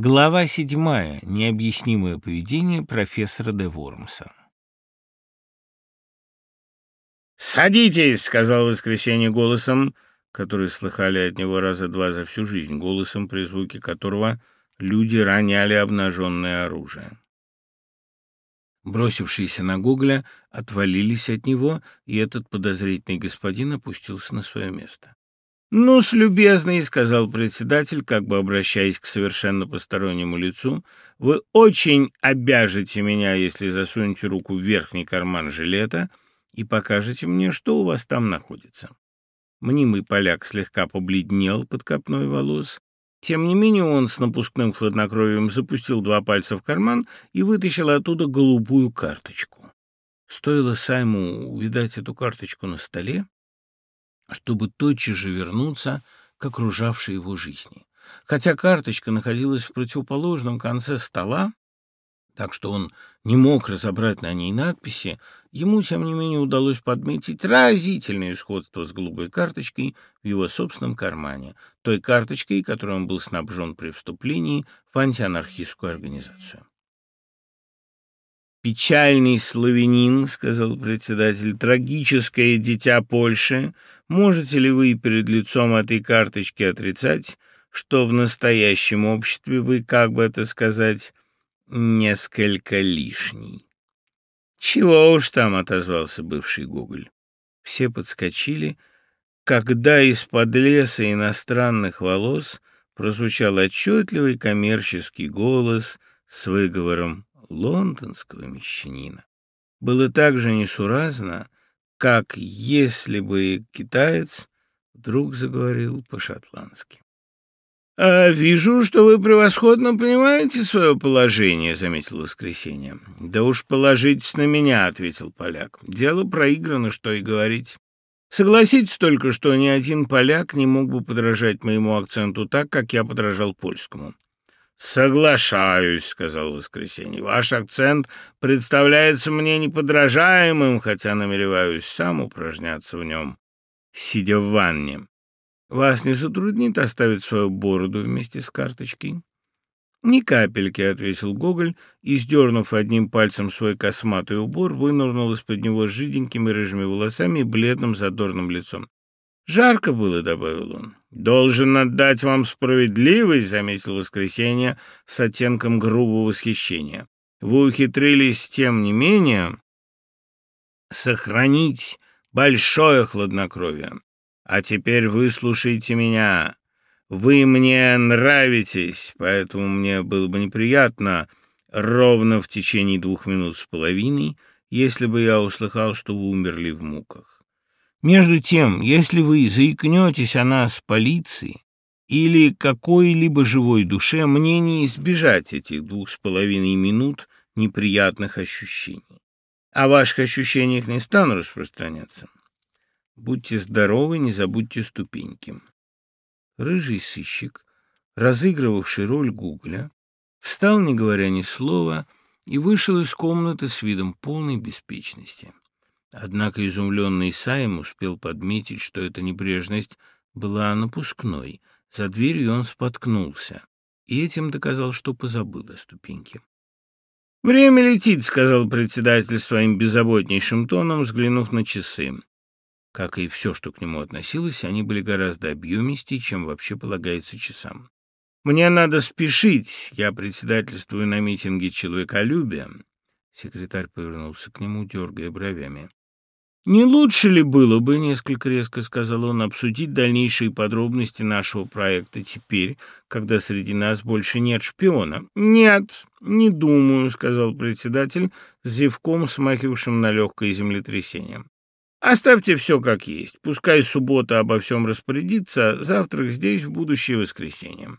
Глава седьмая. Необъяснимое поведение профессора де Вормса. «Садитесь!» — сказал в воскресенье голосом, который слыхали от него раза два за всю жизнь, голосом, при звуке которого люди роняли обнаженное оружие. Бросившиеся на Гоголя отвалились от него, и этот подозрительный господин опустился на свое место. «Ну-с, любезный», — сказал председатель, как бы обращаясь к совершенно постороннему лицу, «вы очень обяжете меня, если засунете руку в верхний карман жилета и покажете мне, что у вас там находится». Мнимый поляк слегка побледнел под копной волос. Тем не менее он с напускным хладнокровием запустил два пальца в карман и вытащил оттуда голубую карточку. Стоило Сайму увидать эту карточку на столе, чтобы тотчас же вернуться к окружавшей его жизни. Хотя карточка находилась в противоположном конце стола, так что он не мог разобрать на ней надписи, ему, тем не менее, удалось подметить разительное сходство с голубой карточкой в его собственном кармане, той карточкой, которой он был снабжен при вступлении в антианархистскую организацию. «Печальный славянин», — сказал председатель, — «трагическое дитя Польши. Можете ли вы перед лицом этой карточки отрицать, что в настоящем обществе вы, как бы это сказать, несколько лишний?» «Чего уж там», — отозвался бывший Гоголь. Все подскочили, когда из-под леса иностранных волос прозвучал отчетливый коммерческий голос с выговором лондонского мещанина было так же несуразно, как если бы китаец вдруг заговорил по-шотландски. «А вижу, что вы превосходно понимаете свое положение», — заметил воскресенье. «Да уж положитесь на меня», — ответил поляк. «Дело проиграно, что и говорить. Согласитесь только, что ни один поляк не мог бы подражать моему акценту так, как я подражал польскому. «Соглашаюсь», — сказал Воскресенье. «Ваш акцент представляется мне неподражаемым, хотя намереваюсь сам упражняться в нем, сидя в ванне. Вас не затруднит оставить свою бороду вместе с карточкой?» «Ни капельки», — ответил Гоголь, и, сдернув одним пальцем свой косматый убор, вынырнул из-под него с жиденькими рыжими волосами и бледным задорным лицом. «Жарко было», — добавил он. «Должен отдать вам справедливость», — заметил Воскресенье с оттенком грубого восхищения. «Вы ухитрились, тем не менее, сохранить большое хладнокровие. А теперь выслушайте меня. Вы мне нравитесь, поэтому мне было бы неприятно ровно в течение двух минут с половиной, если бы я услыхал, что вы умерли в муках. Между тем, если вы заикнетесь о нас полиции или какой-либо живой душе, мне не избежать этих двух с половиной минут неприятных ощущений. О ваших ощущениях не стану распространяться. Будьте здоровы, не забудьте ступеньки. Рыжий сыщик, разыгрывавший роль Гугля, встал, не говоря ни слова, и вышел из комнаты с видом полной беспечности. Однако изумленный Сайм успел подметить, что эта небрежность была напускной. За дверью он споткнулся и этим доказал, что позабыл о ступеньке. «Время летит», — сказал председатель своим беззаботнейшим тоном, взглянув на часы. Как и все, что к нему относилось, они были гораздо объемистее, чем вообще полагается часам. «Мне надо спешить. Я председательствую на митинге человеколюбия». Секретарь повернулся к нему, дергая бровями. «Не лучше ли было бы, — несколько резко сказал он, — обсудить дальнейшие подробности нашего проекта теперь, когда среди нас больше нет шпиона?» «Нет, не думаю», — сказал председатель, с зевком, смахивавшим на легкое землетрясение. «Оставьте все как есть. Пускай суббота обо всем распорядится, завтрак здесь в будущее воскресенье».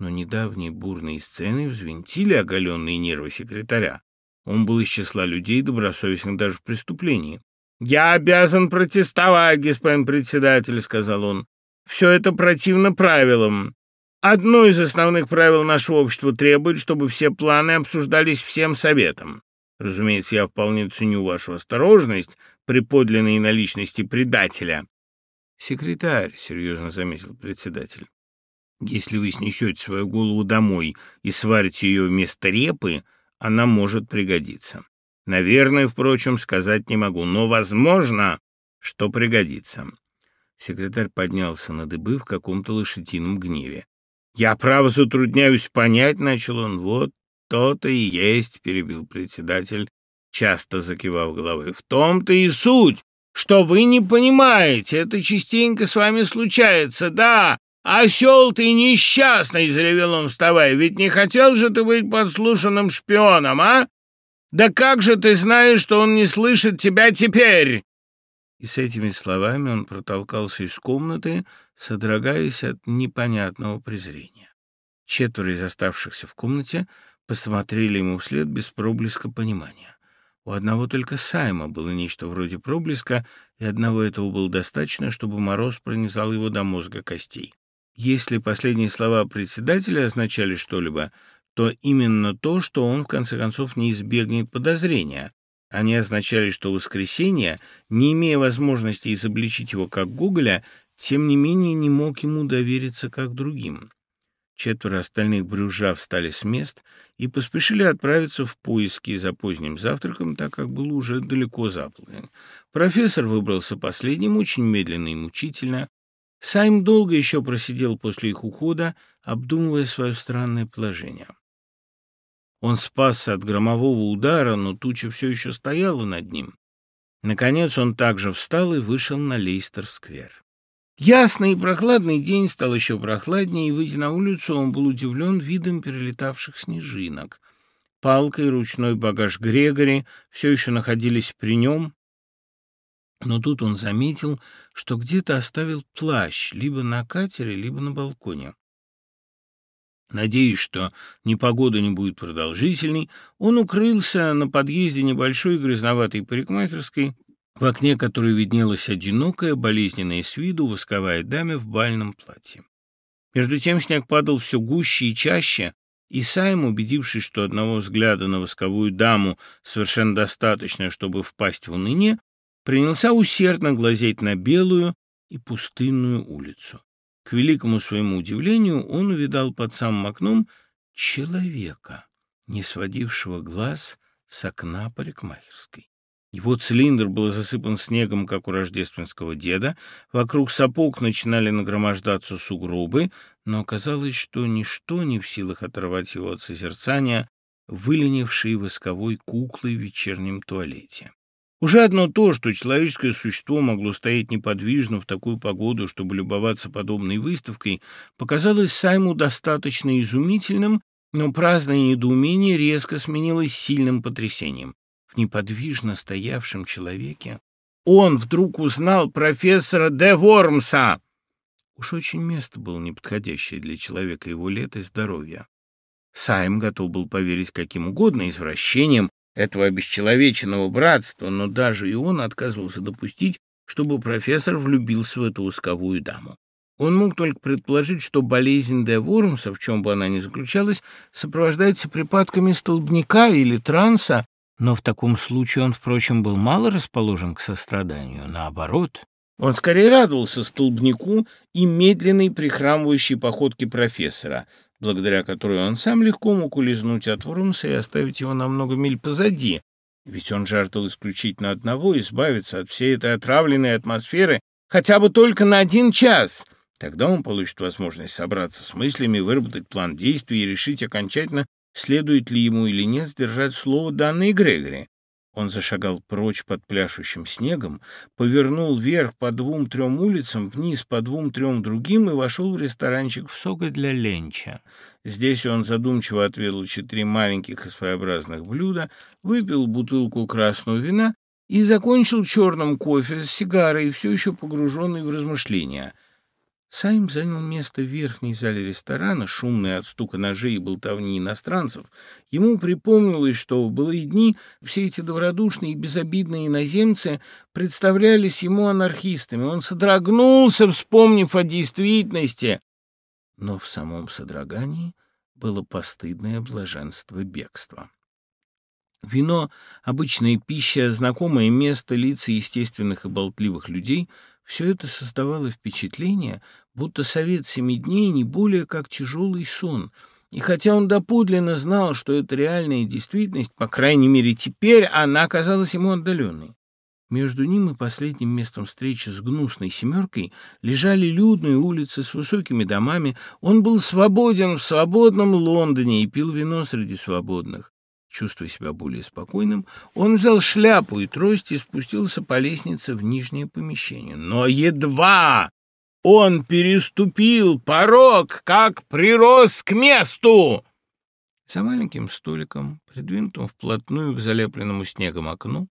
Но недавние бурные сцены взвинтили оголенные нервы секретаря. Он был из числа людей, добросовестных даже в преступлении. «Я обязан протестовать, господин председатель», — сказал он. «Все это противно правилам. Одно из основных правил нашего общества требует, чтобы все планы обсуждались всем советом. Разумеется, я вполне ценю вашу осторожность при подлинной наличности предателя». «Секретарь», — серьезно заметил председатель, — Если вы снесете свою голову домой и сварите ее вместо репы, она может пригодиться. Наверное, впрочем, сказать не могу, но возможно, что пригодится. Секретарь поднялся на дыбы в каком-то лошадином гневе. «Я, право, затрудняюсь понять», — начал он. «Вот то-то и есть», — перебил председатель, часто закивав головой. «В том-то и суть, что вы не понимаете. Это частенько с вами случается, да. Осел ты несчастный!» — заревел он, вставая. «Ведь не хотел же ты быть подслушанным шпионом, а? Да как же ты знаешь, что он не слышит тебя теперь?» И с этими словами он протолкался из комнаты, содрогаясь от непонятного презрения. Четверо из оставшихся в комнате посмотрели ему вслед без проблеска понимания. У одного только Сайма было нечто вроде проблеска, и одного этого было достаточно, чтобы мороз пронизал его до мозга костей. Если последние слова председателя означали что-либо, то именно то, что он, в конце концов, не избегнет подозрения. Они означали, что воскресенье, не имея возможности изобличить его как Гоголя, тем не менее не мог ему довериться как другим. Четверо остальных брюжа встали с мест и поспешили отправиться в поиски за поздним завтраком, так как было уже далеко за. Профессор выбрался последним, очень медленно и мучительно. Сайм долго еще просидел после их ухода, обдумывая свое странное положение. Он спасся от громового удара, но туча все еще стояла над ним. Наконец он также встал и вышел на Лейстер-сквер. Ясный и прохладный день стал еще прохладнее, и, выйдя на улицу, он был удивлен видом перелетавших снежинок. Палка и ручной багаж Грегори все еще находились при нем, но тут он заметил, что где-то оставил плащ либо на катере, либо на балконе. Надеясь, что непогода не будет продолжительной, он укрылся на подъезде небольшой грязноватой парикмахерской, в окне которой виднелась одинокая, болезненная с виду восковая дама в бальном платье. Между тем снег падал все гуще и чаще, и Сайм, убедившись, что одного взгляда на восковую даму совершенно достаточно, чтобы впасть в уныние, принялся усердно глазеть на белую и пустынную улицу. К великому своему удивлению он увидал под самым окном человека, не сводившего глаз с окна парикмахерской. Его цилиндр был засыпан снегом, как у рождественского деда, вокруг сапог начинали нагромождаться сугробы, но оказалось, что ничто не в силах оторвать его от созерцания, выленившей восковой куклы в вечернем туалете. Уже одно то, что человеческое существо могло стоять неподвижно в такую погоду, чтобы любоваться подобной выставкой, показалось Сайму достаточно изумительным, но праздное недоумение резко сменилось сильным потрясением. В неподвижно стоявшем человеке он вдруг узнал профессора Де Вормса. Уж очень место было неподходящее для человека его лет и здоровья. Сайм готов был поверить каким угодно извращениям, этого обесчеловеченного братства, но даже и он отказывался допустить, чтобы профессор влюбился в эту восковую даму. Он мог только предположить, что болезнь Де Вормса, в чем бы она ни заключалась, сопровождается припадками столбняка или транса, но в таком случае он, впрочем, был мало расположен к состраданию. Наоборот, он скорее радовался столбняку и медленной прихрамывающей походке профессора, благодаря которой он сам легко мог улизнуть от Вурмса и оставить его на много миль позади, ведь он жаждал исключительно одного — избавиться от всей этой отравленной атмосферы хотя бы только на один час. Тогда он получит возможность собраться с мыслями, выработать план действий и решить окончательно, следует ли ему или нет сдержать слово, данное Грегори. Он зашагал прочь под пляшущим снегом, повернул вверх по двум-трем улицам, вниз по двум-трем другим и вошел в ресторанчик в сога для ленча. Здесь он задумчиво отведал четыре маленьких и своеобразных блюда, выпил бутылку красного вина и закончил черным кофе с сигарой, все еще погруженный в размышления — Сайм занял место в верхней зале ресторана, шумной от стука ножей и болтовни иностранцев. Ему припомнилось, что в былые дни все эти добродушные и безобидные иноземцы представлялись ему анархистами. Он содрогнулся, вспомнив о действительности. Но в самом содрогании было постыдное блаженство бегства. Вино, обычная пища, знакомое место, лица естественных и болтливых людей — Все это создавало впечатление, будто совет семи дней не более как тяжелый сон. И хотя он доподлинно знал, что это реальная действительность, по крайней мере теперь, она казалась ему отдаленной. Между ним и последним местом встречи с гнусной семеркой лежали людные улицы с высокими домами. Он был свободен в свободном Лондоне и пил вино среди свободных. Чувствуя себя более спокойным, он взял шляпу и трость и спустился по лестнице в нижнее помещение. Но едва он переступил порог, как прирос к месту. За маленьким столиком, придвинутым вплотную к залепленному снегом окну,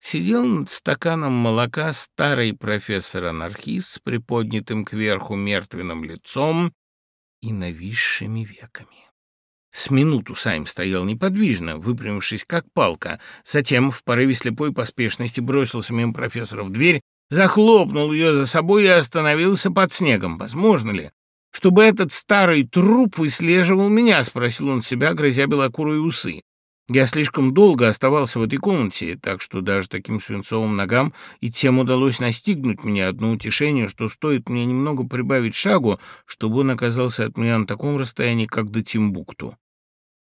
сидел над стаканом молока старый профессор-анархист с приподнятым кверху мертвенным лицом и нависшими веками. С минуту Сайм стоял неподвижно, выпрямившись как палка. Затем, в порыве слепой поспешности, бросился мимо профессора в дверь, захлопнул ее за собой и остановился под снегом. Возможно ли, чтобы этот старый труп выслеживал меня?» — спросил он себя, грозя белокурые усы. Я слишком долго оставался в этой комнате, так что даже таким свинцовым ногам и тем удалось настигнуть меня одно утешение, что стоит мне немного прибавить шагу, чтобы он оказался от меня на таком расстоянии, как до Тимбукту.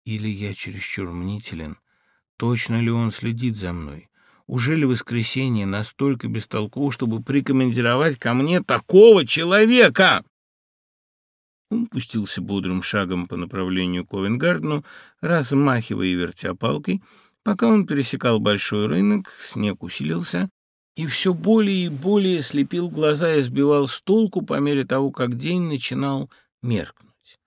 Или я чересчур мнителен? Точно ли он следит за мной? Уже ли воскресенье настолько бестолково, чтобы прикомандировать ко мне такого человека? Он пустился бодрым шагом по направлению к Ковенгардену, размахивая и вертя палкой. Пока он пересекал большой рынок, снег усилился и все более и более слепил глаза и сбивал с толку по мере того, как день начинал меркнуть.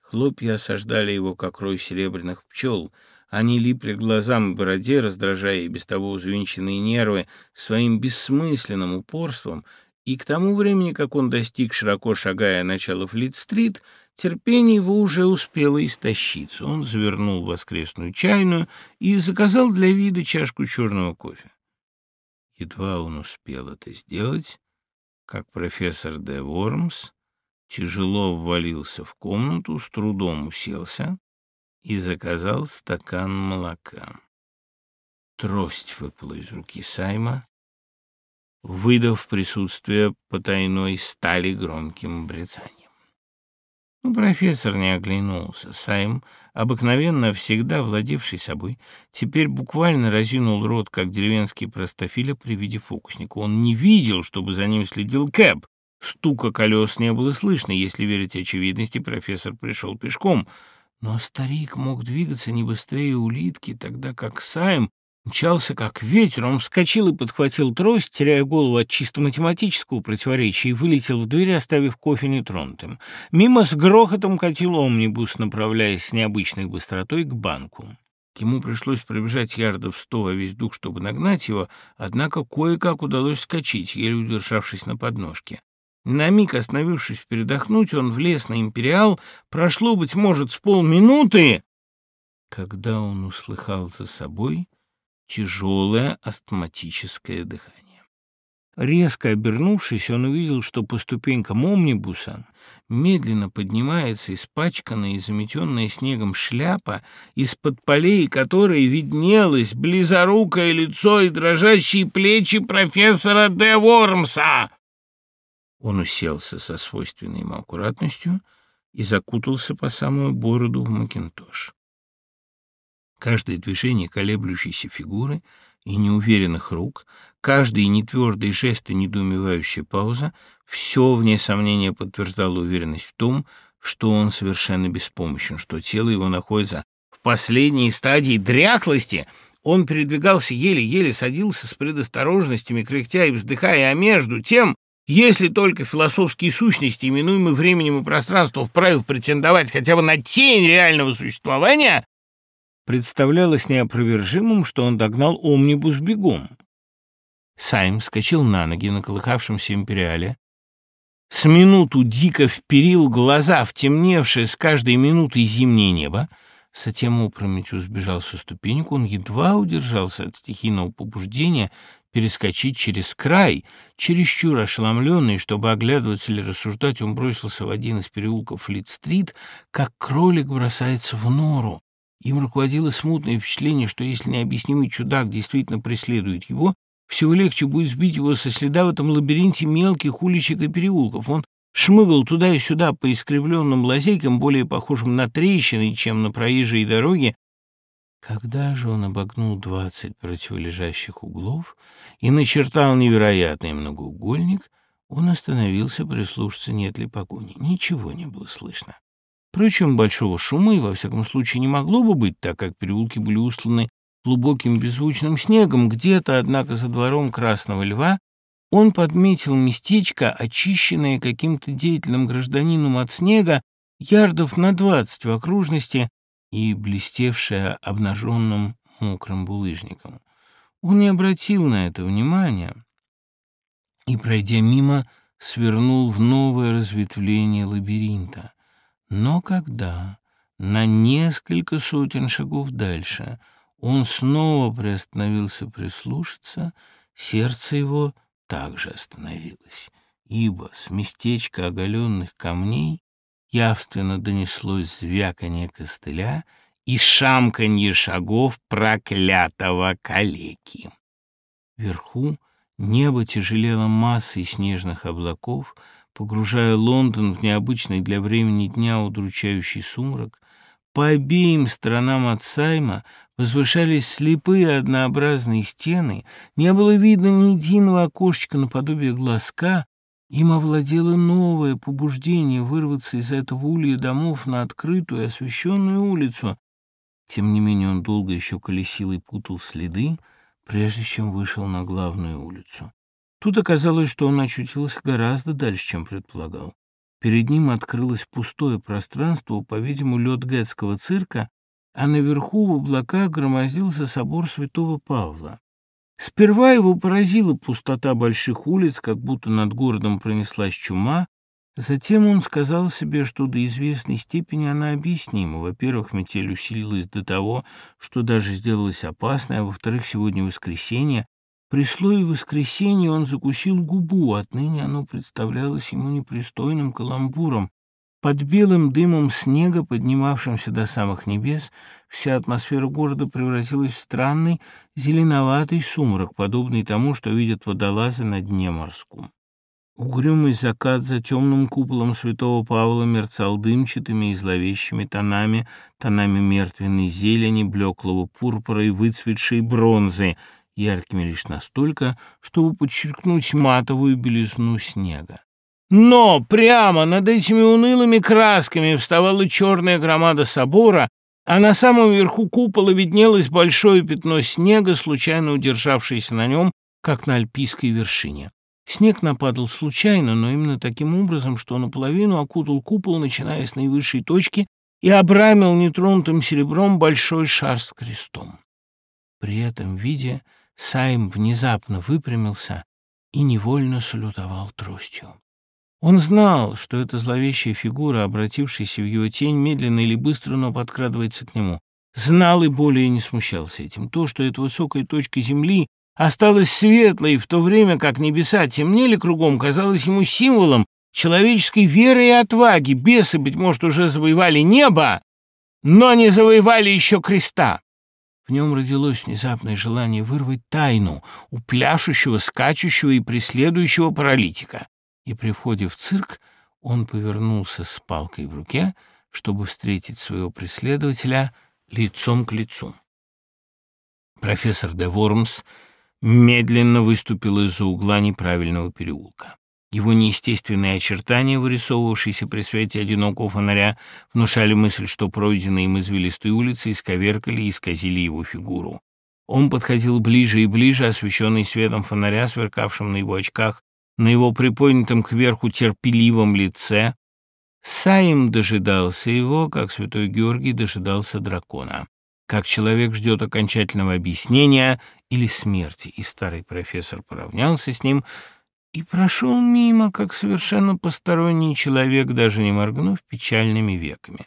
Хлопья осаждали его, как рой серебряных пчел. Они липли глазам и бороде, раздражая и без того взвинченные нервы своим бессмысленным упорством — и к тому времени, как он достиг, широко шагая начала Флит-стрит, терпение его уже успело истощиться. Он завернул воскресную чайную и заказал для вида чашку черного кофе. Едва он успел это сделать, как профессор Де Вормс тяжело ввалился в комнату, с трудом уселся и заказал стакан молока. Трость выпала из руки Сайма, выдав присутствие потайной стали громким брецанием. Но профессор не оглянулся. Сайм, обыкновенно всегда владевший собой, теперь буквально разинул рот, как деревенский простофиля при виде фокусника. Он не видел, чтобы за ним следил Кэп. Стука колес не было слышно. Если верить очевидности, профессор пришел пешком. Но старик мог двигаться не быстрее улитки, тогда как Сайм Мчался как ветер, он вскочил и подхватил трость, теряя голову от чисто математического противоречия, и вылетел в дверь, оставив кофе нетронутым. Мимо с грохотом катил омнибус, направляясь с необычной быстротой к банку. Ему пришлось пробежать ярдов сто во весь дух, чтобы нагнать его, однако кое-как удалось скачить, еле удержавшись на подножке. На миг остановившись передохнуть, он влез на «Империал», прошло, быть может, с полминуты, когда он услыхал за собой тяжелое астматическое дыхание. Резко обернувшись, он увидел, что по ступенькам омнибуса медленно поднимается испачканная и заметенная снегом шляпа, из-под полей которой виднелось близорукое лицо и дрожащие плечи профессора Де Вормса. Он уселся со свойственной ему аккуратностью и закутался по самую бороду в макинтош. Каждое движение колеблющейся фигуры и неуверенных рук, каждый нетвердый жест и недоумевающая пауза — все, вне сомнения, подтверждало уверенность в том, что он совершенно беспомощен, что тело его находится в последней стадии дряхлости. Он передвигался еле-еле, садился с предосторожностями, кряхтя и вздыхая, а между тем если только философские сущности, именуемые временем и пространством, вправе претендовать хотя бы на тень реального существования, представлялось неопровержимым, что он догнал омнибус бегом. Сайм скочил на ноги на колыхавшемся империале, с минуту дико вперил глаза в темневшее с каждой минутой зимнее небо, затем опрометью сбежал со ступенек, он едва удержался от стихийного побуждения перескочить через край. Чересчур ошеломленный, чтобы оглядываться или рассуждать, он бросился в один из переулков Флит-стрит, как кролик бросается в нору. Им руководило смутное впечатление, что если необъяснимый чудак действительно преследует его, всего легче будет сбить его со следа в этом лабиринте мелких уличек и переулков. Он шмыгал туда и сюда по искривленным лазейкам, более похожим на трещины, чем на проезжие дороги. Когда же он обогнул двадцать противолежащих углов и начертал невероятный многоугольник, он остановился прислушаться, нет ли погони. Ничего не было слышно. Впрочем, большого шума и, во всяком случае, не могло бы быть, так как переулки были устланы глубоким беззвучным снегом. Где-то, однако, за двором Красного Льва он подметил местечко, очищенное каким-то деятельным гражданином от снега, ярдов на двадцать в окружности и блестевшее обнаженным мокрым булыжником. Он не обратил на это внимания и, пройдя мимо, свернул в новое разветвление лабиринта. Но когда на несколько сотен шагов дальше он снова приостановился прислушаться, сердце его также остановилось, ибо с местечка оголенных камней явственно донеслось звяканье костыля и шамканье шагов проклятого калеки. Вверху небо тяжелело массой снежных облаков, погружая Лондон в необычный для времени дня удручающий сумрак. По обеим сторонам от Сайма возвышались слепые однообразные стены, не было видно ни единого окошечка наподобие глазка, им овладело новое побуждение вырваться из этого улья домов на открытую освещенную улицу. Тем не менее он долго еще колесил и путал следы, прежде чем вышел на главную улицу. Тут оказалось, что он очутился гораздо дальше, чем предполагал. Перед ним открылось пустое пространство, по-видимому, лед Гэтского цирка, а наверху в облаках громоздился собор святого Павла. Сперва его поразила пустота больших улиц, как будто над городом пронеслась чума, Затем он сказал себе, что до известной степени она объяснима. Во-первых, метель усилилась до того, что даже сделалась опасной, а во-вторых, сегодня воскресенье, при слове «воскресенье» он закусил губу, отныне оно представлялось ему непристойным каламбуром. Под белым дымом снега, поднимавшимся до самых небес, вся атмосфера города превратилась в странный зеленоватый сумрак, подобный тому, что видят водолазы на дне морском. Угрюмый закат за темным куполом святого Павла мерцал дымчатыми и зловещими тонами, тонами мертвенной зелени, блеклого пурпура и выцветшей бронзы — яркими лишь настолько, чтобы подчеркнуть матовую белизну снега. Но прямо над этими унылыми красками вставала черная громада собора, а на самом верху купола виднелось большое пятно снега, случайно удержавшееся на нем, как на альпийской вершине. Снег нападал случайно, но именно таким образом, что наполовину окутал купол, начиная с наивысшей точки, и обрамил нетронутым серебром большой шар с крестом. При этом виде Сайм внезапно выпрямился и невольно салютовал тростью. Он знал, что эта зловещая фигура, обратившаяся в его тень, медленно или быстро, но подкрадывается к нему. Знал и более не смущался этим. То, что эта высокая точка земли осталась светлой, в то время как небеса темнели кругом, казалось ему символом человеческой веры и отваги. Бесы, быть может, уже завоевали небо, но не завоевали еще креста. В нем родилось внезапное желание вырвать тайну у пляшущего, скачущего и преследующего паралитика. И при входе в цирк он повернулся с палкой в руке, чтобы встретить своего преследователя лицом к лицу. Профессор де Вормс медленно выступил из-за угла неправильного переулка. Его неестественные очертания, вырисовывавшиеся при свете одинокого фонаря, внушали мысль, что пройденные им извилистые улицы исковеркали и исказили его фигуру. Он подходил ближе и ближе, освещенный светом фонаря, сверкавшим на его очках, на его приподнятом кверху терпеливом лице. Саим дожидался его, как святой Георгий дожидался дракона, как человек ждет окончательного объяснения или смерти, и старый профессор поравнялся с ним — и прошел мимо, как совершенно посторонний человек, даже не моргнув печальными веками.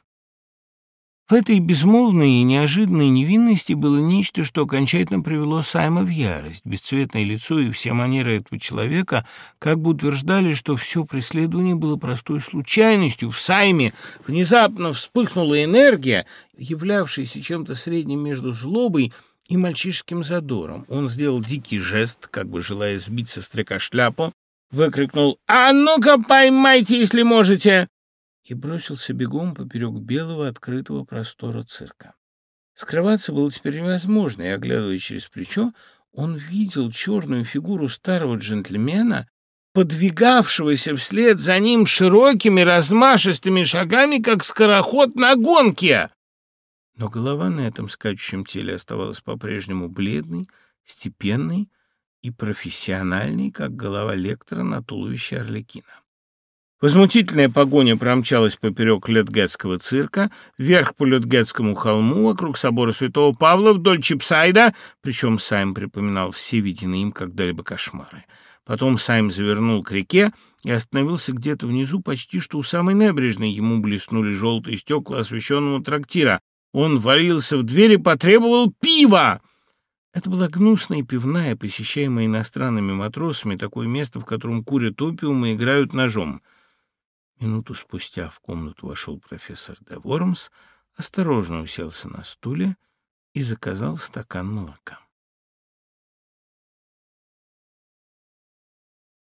В этой безмолвной и неожиданной невинности было нечто, что окончательно привело Сайма в ярость. Бесцветное лицо и все манеры этого человека как бы утверждали, что все преследование было простой случайностью. В Сайме внезапно вспыхнула энергия, являвшаяся чем-то средним между злобой мальчишеским задором. Он сделал дикий жест, как бы желая сбить со стрека шляпу, выкрикнул «А ну-ка поймайте, если можете!» и бросился бегом поперек белого открытого простора цирка. Скрываться было теперь невозможно, и, оглядывая через плечо, он видел черную фигуру старого джентльмена, подвигавшегося вслед за ним широкими размашистыми шагами, как скороход на гонке. Но голова на этом скачущем теле оставалась по-прежнему бледной, степенной и профессиональной, как голова лектора на туловище Орликина. Возмутительная погоня промчалась поперек Летгетского цирка, вверх по Летгетскому холму, вокруг собора Святого Павла, вдоль Чипсайда, причем Сайм припоминал все виденные им когда-либо кошмары. Потом Сайм завернул к реке и остановился где-то внизу, почти что у самой набережной. Ему блеснули желтые стекла освещенного трактира. Он валился в дверь и потребовал пива. Это была гнусная пивная, посещаемая иностранными матросами, такое место, в котором курят опиум и играют ножом. Минуту спустя в комнату вошел профессор де Вормс, осторожно уселся на стуле и заказал стакан молока.